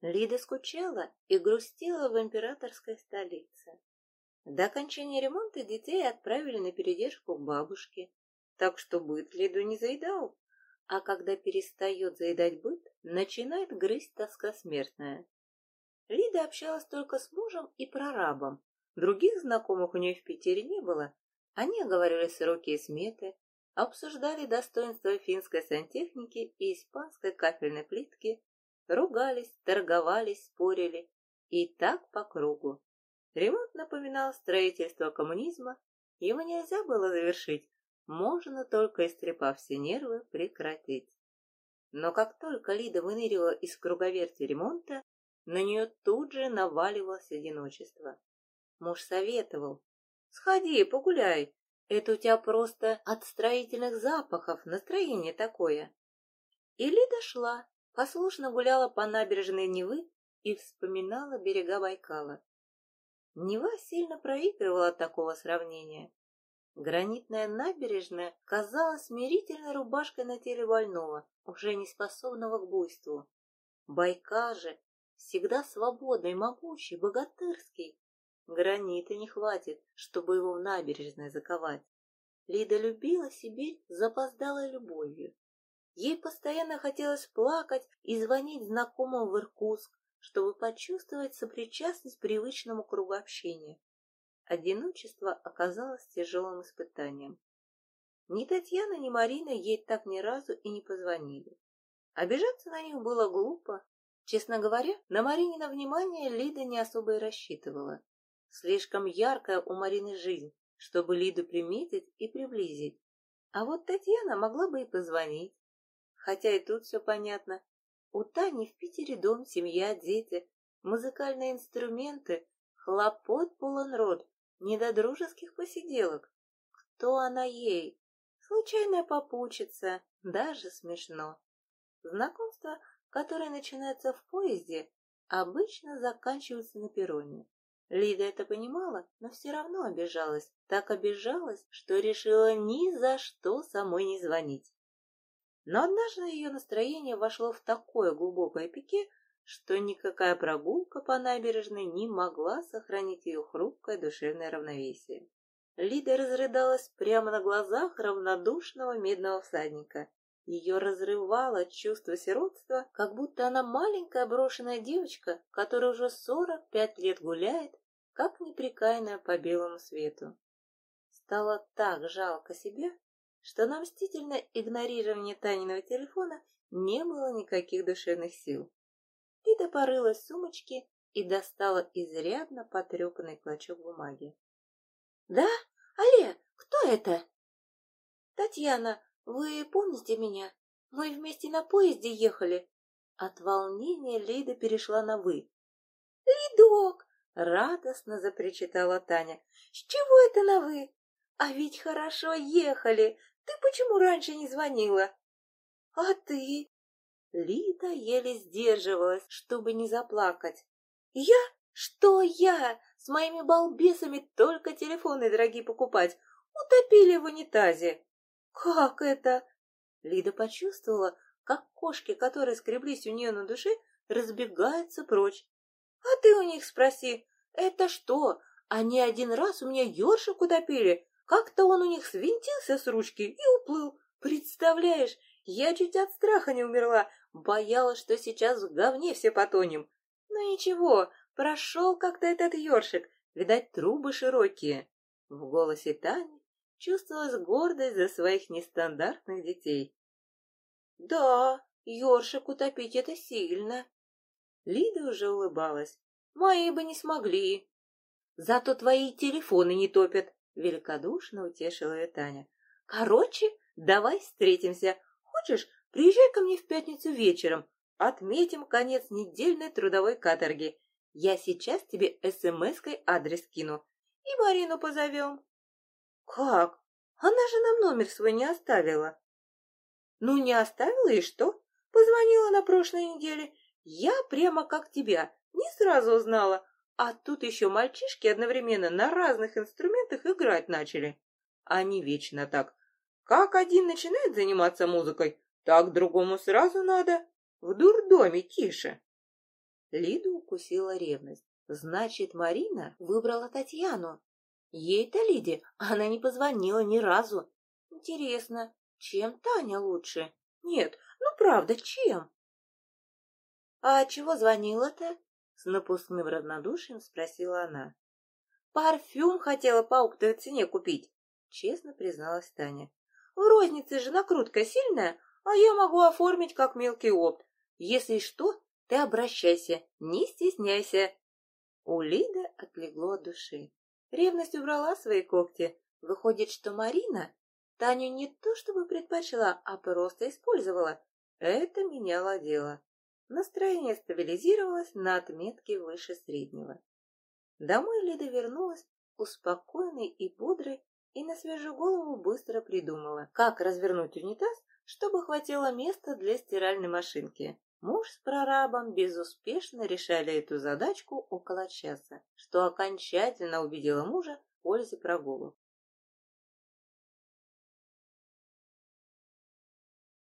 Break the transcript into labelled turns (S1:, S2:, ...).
S1: Лида скучала и грустила в императорской столице. До окончания ремонта детей отправили на передержку к бабушке, так что быт Лиду не заедал. А когда перестает заедать быт, начинает грызть тоска смертная. Лида общалась только с мужем и прорабом. Других знакомых у нее в Питере не было. Они оговаривали сроки и сметы, обсуждали достоинства финской сантехники и испанской кафельной плитки, ругались, торговались, спорили. И так по кругу. Ремонт напоминал строительство коммунизма, его нельзя было завершить, можно только, истрепав все нервы, прекратить. Но как только Лида выныривала из круговерти ремонта, на нее тут же наваливалось одиночество. Муж советовал, «Сходи, погуляй, это у тебя просто от строительных запахов настроение такое». И Лида шла, послушно гуляла по набережной Невы и вспоминала берега Байкала. Нева сильно проигрывала от такого сравнения. Гранитная набережная казалась смирительной рубашкой на теле больного, уже не способного к буйству. Байка же всегда свободный, могучий, богатырский. Гранита не хватит, чтобы его в набережной заковать. Лида любила Сибирь запоздалой любовью. Ей постоянно хотелось плакать и звонить знакомым в Иркутск, чтобы почувствовать сопричастность привычному кругу общения. Одиночество оказалось тяжелым испытанием. Ни Татьяна, ни Марина ей так ни разу и не позвонили. Обижаться на них было глупо. Честно говоря, на Маринина внимание Лида не особо и рассчитывала. Слишком яркая у Марины жизнь, чтобы Лиду приметить и приблизить. А вот Татьяна могла бы и позвонить. Хотя и тут все понятно. У Тани в Питере дом, семья, дети, музыкальные инструменты, хлопот полон рот, не до дружеских посиделок. Кто она ей? Случайная попутчица, даже смешно. Знакомство, которое начинается в поезде, обычно заканчивается на перроне. Лида это понимала, но все равно обижалась. Так обижалась, что решила ни за что самой не звонить. Но однажды ее настроение вошло в такое глубокое пике, что никакая прогулка по набережной не могла сохранить ее хрупкое душевное равновесие. Лида разрыдалась прямо на глазах равнодушного медного всадника. Ее разрывало чувство сиротства, как будто она маленькая брошенная девочка, которая уже сорок пять лет гуляет, как непрекаянная по белому свету. Стало так жалко себя, что на мстительное игнорирование Таниного телефона не было никаких душевных сил. Лида порылась в сумочке и достала изрядно потрепанный клочок бумаги. «Да? Алле, кто это?» «Татьяна, вы помните меня? Мы вместе на поезде ехали». От волнения Лида перешла на «вы». «Лидок!» — радостно запричитала Таня. «С чего это на «вы»? А ведь хорошо ехали. Ты почему раньше не звонила?» «А ты?» Лида еле сдерживалась, чтобы не заплакать. «Я? Что я? С моими балбесами только телефоны дорогие покупать. Утопили в унитазе». «Как это?» Лида почувствовала, как кошки, которые скреблись у нее на душе, разбегаются прочь. «А ты у них спроси, это что? Они один раз у меня ёршик утопили. Как-то он у них свинтился с ручки и уплыл. Представляешь, я чуть от страха не умерла, боялась, что сейчас в говне все потонем. Но ничего, прошел как-то этот ёршик, видать, трубы широкие. В голосе Тани чувствовалась гордость за своих нестандартных детей. Да, ёршик утопить это сильно. Лида уже улыбалась. Мои бы не смогли. Зато твои телефоны не топят, великодушно утешила ее Таня. Короче, давай встретимся, Хочешь, приезжай ко мне в пятницу вечером. Отметим конец недельной трудовой каторги. Я сейчас тебе смс-кой адрес кину. И Марину позовем. Как? Она же нам номер свой не оставила. Ну, не оставила и что? Позвонила на прошлой неделе. Я прямо как тебя, не сразу узнала. А тут еще мальчишки одновременно на разных инструментах играть начали. Они вечно так. Как один начинает заниматься музыкой, так другому сразу надо. В дурдоме тише. Лиду укусила ревность. Значит, Марина выбрала Татьяну. Ей-то Лиде она не позвонила ни разу. Интересно, чем Таня лучше? Нет, ну правда, чем? А чего звонила-то? С напускным равнодушием спросила она. Парфюм хотела по оптовой цене купить, честно призналась Таня. В рознице же накрутка сильная, а я могу оформить как мелкий опт. Если что, ты обращайся, не стесняйся. У Лиды отлегло от души. Ревность убрала свои когти. Выходит, что Марина Таню не то чтобы предпочла, а просто использовала. Это меняло дело. Настроение стабилизировалось на отметке выше среднего. Домой Лида вернулась успокоенной и бодрой и на свежую голову быстро придумала, как развернуть унитаз, чтобы хватило места для стиральной машинки. Муж с прорабом безуспешно решали эту задачку около часа, что окончательно убедило мужа в пользе прогулу.